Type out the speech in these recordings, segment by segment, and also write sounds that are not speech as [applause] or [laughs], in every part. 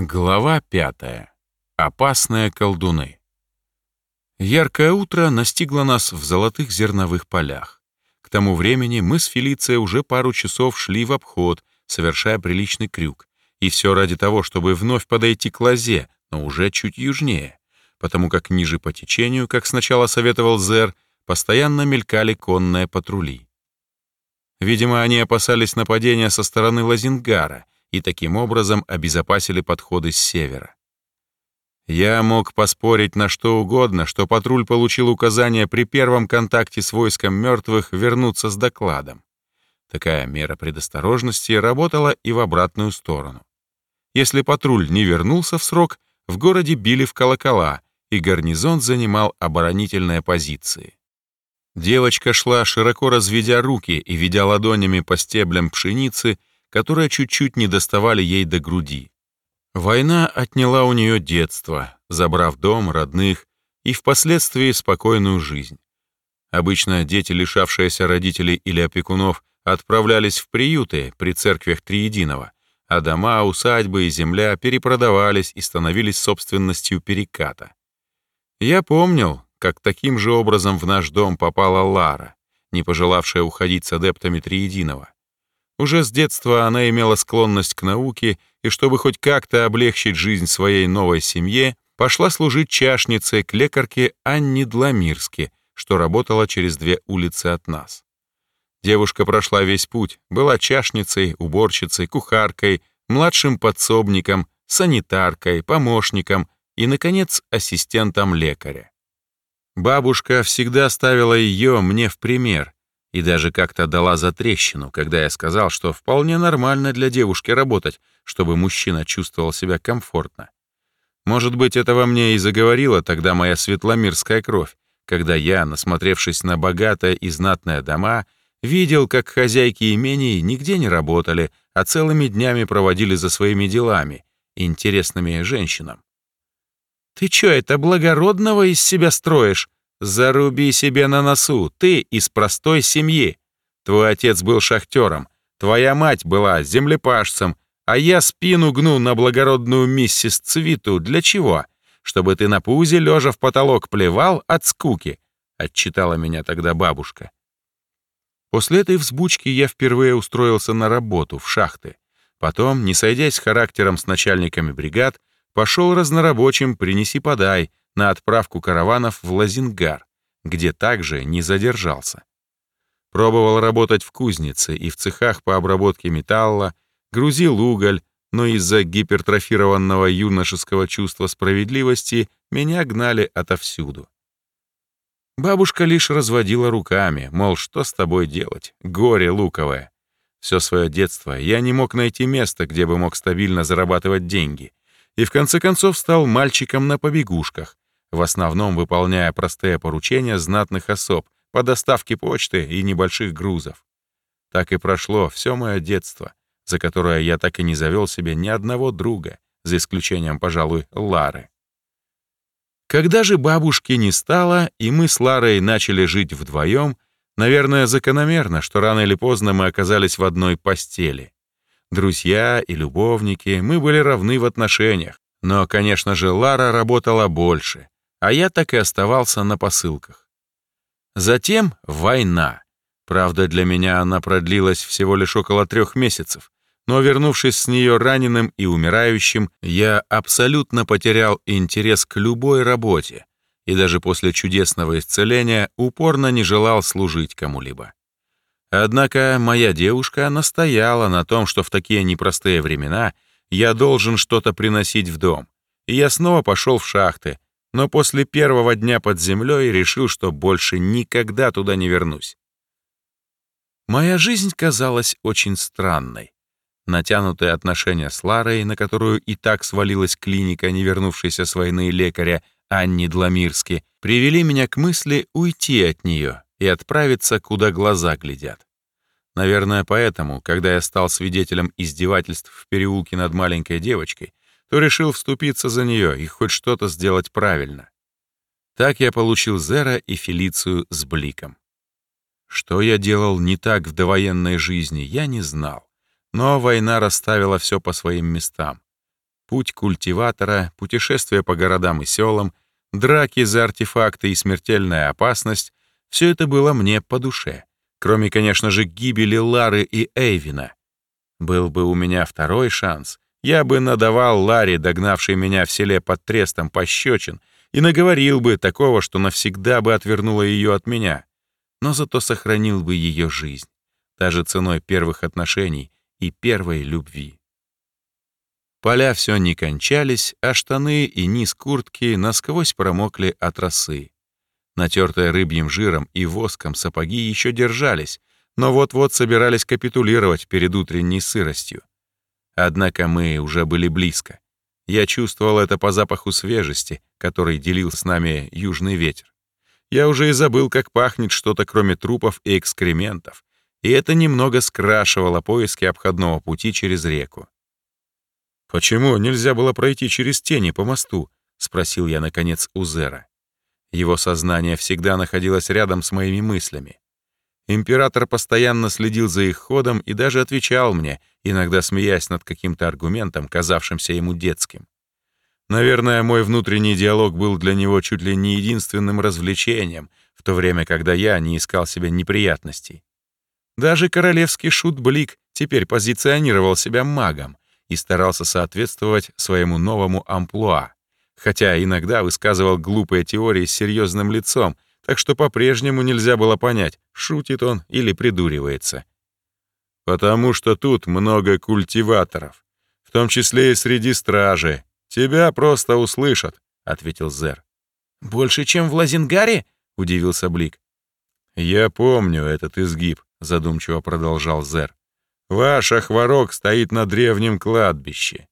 Глава пятая. Опасные колдуны. Яркое утро настигло нас в золотых зерновых полях. К тому времени мы с Фелицией уже пару часов шли в обход, совершая приличный крюк. И все ради того, чтобы вновь подойти к лозе, но уже чуть южнее. Потому как ниже по течению, как сначала советовал Зер, постоянно мелькали конные патрули. Видимо, они опасались нападения со стороны Лазингара — и таким образом обезопасили подходы с севера. Я мог поспорить на что угодно, что патруль получил указание при первом контакте с войском мертвых вернуться с докладом. Такая мера предосторожности работала и в обратную сторону. Если патруль не вернулся в срок, в городе били в колокола, и гарнизон занимал оборонительные позиции. Девочка шла, широко разведя руки и ведя ладонями по стеблям пшеницы, которые чуть-чуть не доставали ей до груди. Война отняла у нее детство, забрав дом, родных и впоследствии спокойную жизнь. Обычно дети, лишавшиеся родителей или опекунов, отправлялись в приюты при церквях Триединого, а дома, усадьбы и земля перепродавались и становились собственностью переката. Я помнил, как таким же образом в наш дом попала Лара, не пожелавшая уходить с адептами Триединого. Уже с детства она имела склонность к науке, и чтобы хоть как-то облегчить жизнь своей новой семье, пошла служить чашницей к лекарке Анне Дламирске, что работала через две улицы от нас. Девушка прошла весь путь, была чашницей, уборщицей, кухаркой, младшим подсобником, санитаркой, помощником и, наконец, ассистентом лекаря. Бабушка всегда ставила ее мне в пример, и даже как-то дала за трещину, когда я сказал, что вполне нормально для девушки работать, чтобы мужчина чувствовал себя комфортно. Может быть, это во мне и заговорила тогда моя светломирская кровь, когда я, насмотревшись на богатые и знатные дома, видел, как хозяйки имений нигде не работали, а целыми днями проводили за своими делами, интересными женщинам. «Ты чё, это благородного из себя строишь?» Заруби себе на носу, ты из простой семьи. Твой отец был шахтером, твоя мать была землепашцем, а я спину гну на благородную миссис Цвиту. Для чего? Чтобы ты на пузе, лежа в потолок, плевал от скуки, отчитала меня тогда бабушка. После этой взбучки я впервые устроился на работу в шахты. Потом, не сойдясь характером с начальниками бригад, пошел разнорабочим «принеси-подай», на отправку караванов в Лазингар, где также не задержался. Пробовал работать в кузнице и в цехах по обработке металла, грузил уголь, но из-за гипертрофированного юношеского чувства справедливости меня гнали отовсюду. Бабушка лишь разводила руками, мол, что с тобой делать, горе луковое. Все свое детство я не мог найти место, где бы мог стабильно зарабатывать деньги, и в конце концов стал мальчиком на побегушках, в основном выполняя простые поручения знатных особ по доставке почты и небольших грузов. Так и прошло все мое детство, за которое я так и не завел себе ни одного друга, за исключением, пожалуй, Лары. Когда же бабушки не стало, и мы с Ларой начали жить вдвоем, наверное, закономерно, что рано или поздно мы оказались в одной постели. Друзья и любовники, мы были равны в отношениях, но, конечно же, Лара работала больше, а я так и оставался на посылках. Затем война. Правда, для меня она продлилась всего лишь около трех месяцев, но, вернувшись с нее раненым и умирающим, я абсолютно потерял интерес к любой работе и даже после чудесного исцеления упорно не желал служить кому-либо. Однако моя девушка настояла на том, что в такие непростые времена я должен что-то приносить в дом, и я снова пошел в шахты, но после первого дня под землей решил, что больше никогда туда не вернусь. Моя жизнь казалась очень странной. Натянутые отношения с Ларой, на которую и так свалилась клиника, не вернувшейся с войны лекаря Анни Дламирски, привели меня к мысли уйти от нее и отправиться, куда глаза глядят. Наверное, поэтому, когда я стал свидетелем издевательств в переулке над маленькой девочкой, то решил вступиться за нее и хоть что-то сделать правильно. Так я получил Зера и Фелицию с Бликом. Что я делал не так в довоенной жизни, я не знал. Но война расставила все по своим местам. путь культиватора, путешествия по городам и селам, драки за артефакты и смертельная опасность — все это было мне по душе. Кроме, конечно же, гибели Лары и Эйвина. Был бы у меня второй шанс, я бы надавал Ларе, догнавшей меня в селе под трестом, пощечин, и наговорил бы такого, что навсегда бы отвернуло ее от меня, но зато сохранил бы ее жизнь, даже ценой первых отношений и первой любви. Поля все не кончались, а штаны и низ куртки насквозь промокли от росы. Натертые рыбьим жиром и воском сапоги еще держались, но вот-вот собирались капитулировать перед утренней сыростью. Однако мы уже были близко. Я чувствовал это по запаху свежести, который делил с нами южный ветер. Я уже и забыл, как пахнет что-то кроме трупов и экскрементов, и это немного скрашивало поиски обходного пути через реку. «Почему нельзя было пройти через тени по мосту?» — спросил я, наконец, у Зера. Его сознание всегда находилось рядом с моими мыслями. Император постоянно следил за их ходом и даже отвечал мне, иногда смеясь над каким-то аргументом, казавшимся ему детским. Наверное, мой внутренний диалог был для него чуть ли не единственным развлечением, в то время, когда я не искал себе неприятностей. Даже королевский шут Блик теперь позиционировал себя магом и старался соответствовать своему новому амплуа хотя иногда высказывал глупые теории с серьезным лицом, так что по-прежнему нельзя было понять, шутит он или придуривается. «Потому что тут много культиваторов, в том числе и среди стражи. Тебя просто услышат», — ответил Зер. «Больше, чем в Лазингаре?» — удивился Блик. «Я помню этот изгиб», — задумчиво продолжал Зер. «Ваш охворок стоит на древнем кладбище.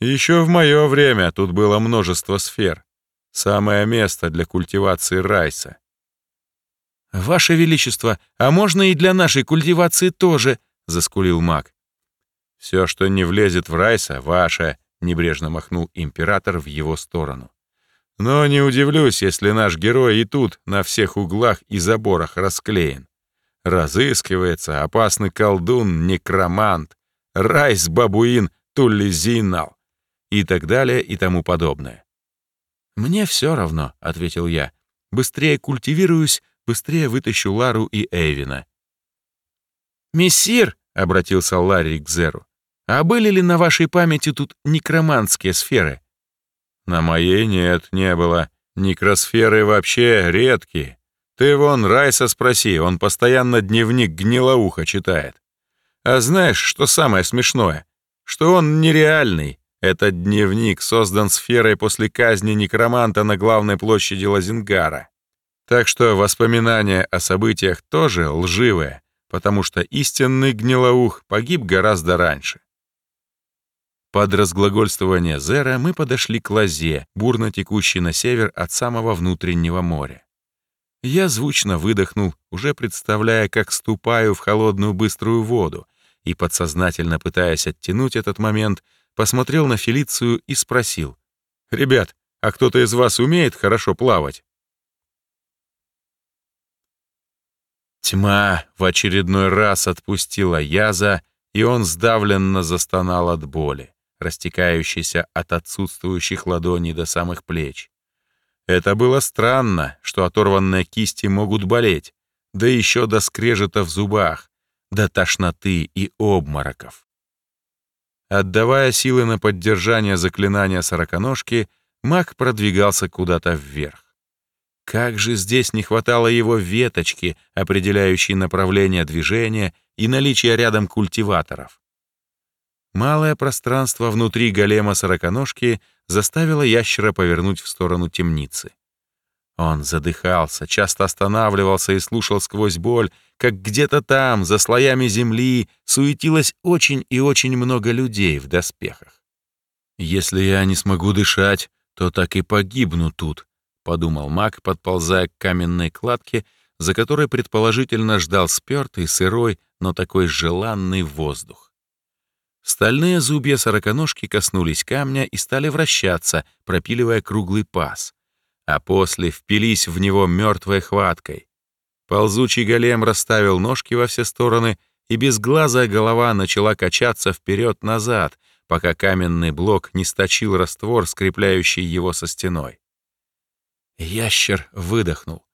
Еще в мое время тут было множество сфер. Самое место для культивации райса. «Ваше Величество, а можно и для нашей культивации тоже?» — заскулил маг. «Все, что не влезет в райса, ваше», — небрежно махнул император в его сторону. «Но не удивлюсь, если наш герой и тут на всех углах и заборах расклеен. Разыскивается опасный колдун, некромант, райс-бабуин Тулли-Зинал и так далее и тому подобное. «Мне все равно», — ответил я. «Быстрее культивируюсь, быстрее вытащу Лару и Эйвина». «Мессир», — обратился Ларри к Зеру, «а были ли на вашей памяти тут некромантские сферы?» «На моей нет, не было. Некросферы вообще редкие. Ты вон Райса спроси, он постоянно дневник гнилоуха читает. А знаешь, что самое смешное? Что он нереальный, этот дневник создан сферой после казни некроманта на главной площади Лазингара. Так что воспоминания о событиях тоже лживые, потому что истинный гнилоух погиб гораздо раньше. Под разглагольствование Зера мы подошли к лозе, бурно текущей на север от самого внутреннего моря. Я звучно выдохнул, уже представляя, как ступаю в холодную быструю воду, и подсознательно пытаясь оттянуть этот момент — посмотрел на Фелицию и спросил. «Ребят, а кто-то из вас умеет хорошо плавать?» Тьма в очередной раз отпустила Яза, и он сдавленно застонал от боли, растекающейся от отсутствующих ладоней до самых плеч. Это было странно, что оторванные кисти могут болеть, да еще до скрежета в зубах, до тошноты и обмороков. Отдавая силы на поддержание заклинания сороконожки, маг продвигался куда-то вверх. Как же здесь не хватало его веточки, определяющей направление движения и наличие рядом культиваторов. Малое пространство внутри голема сороконожки заставило ящера повернуть в сторону темницы. Он задыхался, часто останавливался и слушал сквозь боль, как где-то там, за слоями земли, суетилось очень и очень много людей в доспехах. «Если я не смогу дышать, то так и погибну тут», — подумал маг, подползая к каменной кладке, за которой предположительно ждал спёртый, сырой, но такой желанный воздух. Стальные зубья сороконожки коснулись камня и стали вращаться, пропиливая круглый паз — а после впились в него мертвой хваткой. Ползучий голем расставил ножки во все стороны, и безглазая голова начала качаться вперед-назад, пока каменный блок не сточил раствор, скрепляющий его со стеной. Ящер выдохнул.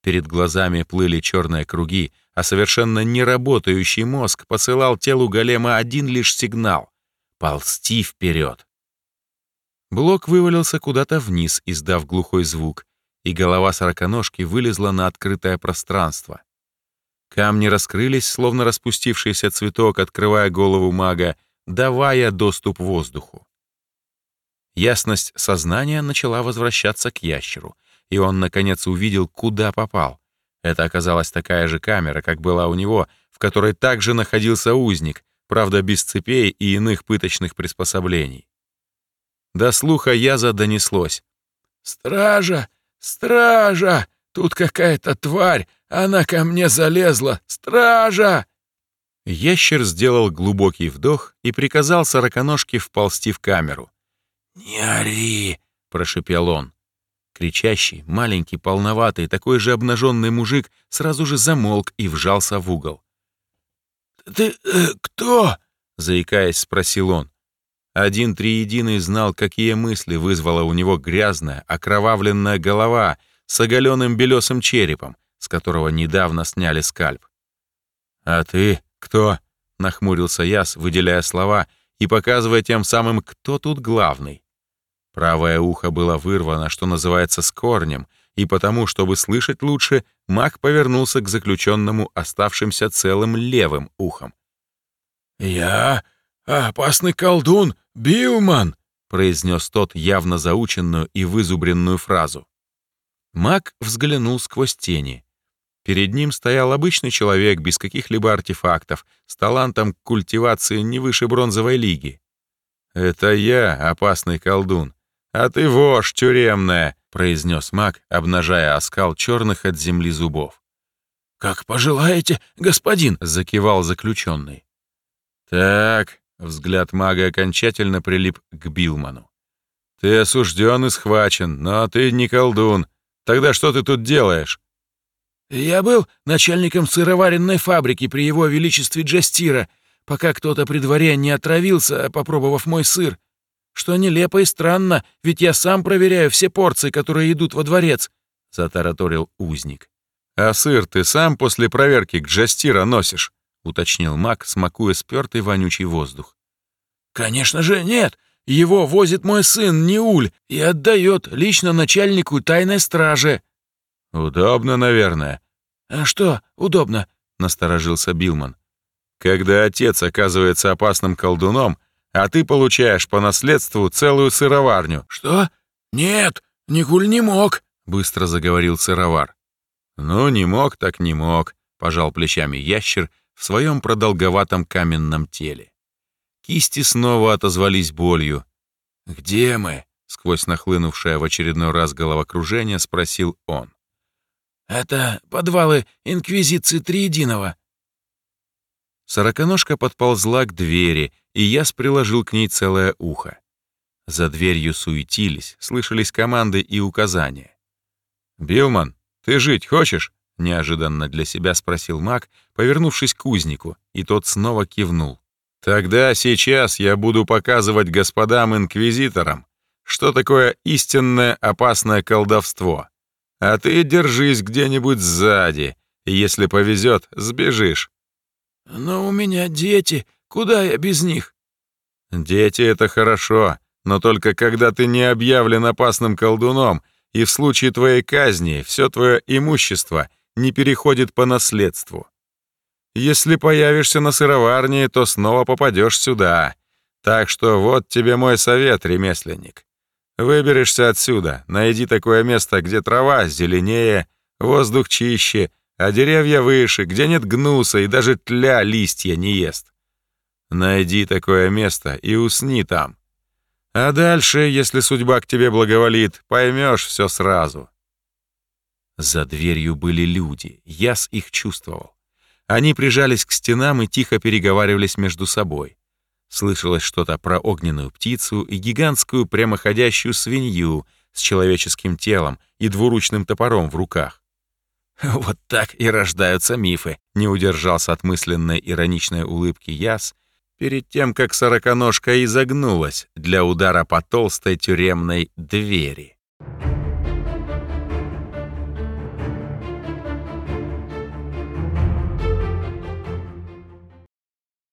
Перед глазами плыли черные круги, а совершенно неработающий мозг посылал телу голема один лишь сигнал — ползти вперед. Блок вывалился куда-то вниз, издав глухой звук, и голова сороконожки вылезла на открытое пространство. Камни раскрылись, словно распустившийся цветок, открывая голову мага, давая доступ воздуху. Ясность сознания начала возвращаться к ящеру, и он, наконец, увидел, куда попал. Это оказалась такая же камера, как была у него, в которой также находился узник, правда, без цепей и иных пыточных приспособлений. До слуха Яза донеслось. «Стража! Стража! Тут какая-то тварь! Она ко мне залезла! Стража!» Ящер сделал глубокий вдох и приказал сороконожке вползти в камеру. «Не ори!» — прошепел он. Кричащий, маленький, полноватый, такой же обнаженный мужик сразу же замолк и вжался в угол. «Ты э, кто?» — заикаясь, спросил он. Один триединый знал, какие мысли вызвала у него грязная, окровавленная голова с оголенным белесым черепом, с которого недавно сняли скальп. «А ты кто?» — нахмурился Яс, выделяя слова и показывая тем самым, кто тут главный. Правое ухо было вырвано, что называется, с корнем, и потому, чтобы слышать лучше, маг повернулся к заключенному оставшимся целым левым ухом. «Я опасный колдун, Билман!» — произнес тот явно заученную и вызубренную фразу. Маг взглянул сквозь тени. Перед ним стоял обычный человек без каких-либо артефактов, с талантом к культивации не выше бронзовой лиги. «Это я, опасный колдун. «А ты вошь тюремная», — произнес маг, обнажая оскал черных от земли зубов. «Как пожелаете, господин», — закивал заключенный. «Так», — взгляд мага окончательно прилип к Билману. «Ты осужден и схвачен, но ты не колдун. Тогда что ты тут делаешь?» «Я был начальником сыроваренной фабрики при его величестве Джастира, пока кто-то при дворе не отравился, попробовав мой сыр что нелепо и странно, ведь я сам проверяю все порции, которые идут во дворец», — затараторил узник. «А сыр ты сам после проверки к Джастира носишь?» — уточнил маг, смакуя спёртый вонючий воздух. «Конечно же нет. Его возит мой сын Неуль и отдает лично начальнику тайной стражи». «Удобно, наверное». «А что удобно?» — насторожился Билман. «Когда отец оказывается опасным колдуном, а ты получаешь по наследству целую сыроварню». «Что? Нет, Никуль не мог», — быстро заговорил сыровар. «Ну, не мог, так не мог», — пожал плечами ящер в своем продолговатом каменном теле. Кисти снова отозвались болью. «Где мы?» — сквозь нахлынувшее в очередной раз головокружение спросил он. «Это подвалы Инквизиции Триединого», Сороконожка подползла к двери, и Яс приложил к ней целое ухо. За дверью суетились, слышались команды и указания. «Билман, ты жить хочешь?» — неожиданно для себя спросил маг, повернувшись к кузнику, и тот снова кивнул. «Тогда сейчас я буду показывать господам-инквизиторам, что такое истинное опасное колдовство. А ты держись где-нибудь сзади, и если повезет, сбежишь. «Но у меня дети. Куда я без них?» «Дети — это хорошо, но только когда ты не объявлен опасным колдуном, и в случае твоей казни все твое имущество не переходит по наследству. Если появишься на сыроварне, то снова попадешь сюда. Так что вот тебе мой совет, ремесленник. Выберешься отсюда, найди такое место, где трава зеленее, воздух чище, а деревья выше, где нет гнуса и даже тля листья не ест. Найди такое место и усни там. А дальше, если судьба к тебе благоволит, поймешь все сразу. За дверью были люди, Яс их чувствовал. Они прижались к стенам и тихо переговаривались между собой. Слышалось что-то про огненную птицу и гигантскую прямоходящую свинью с человеческим телом и двуручным топором в руках. [laughs] Вот так и рождаются мифы, не удержался от мысленной ироничной улыбки Яс, перед тем, как сороконожка изогнулась для удара по толстой тюремной двери.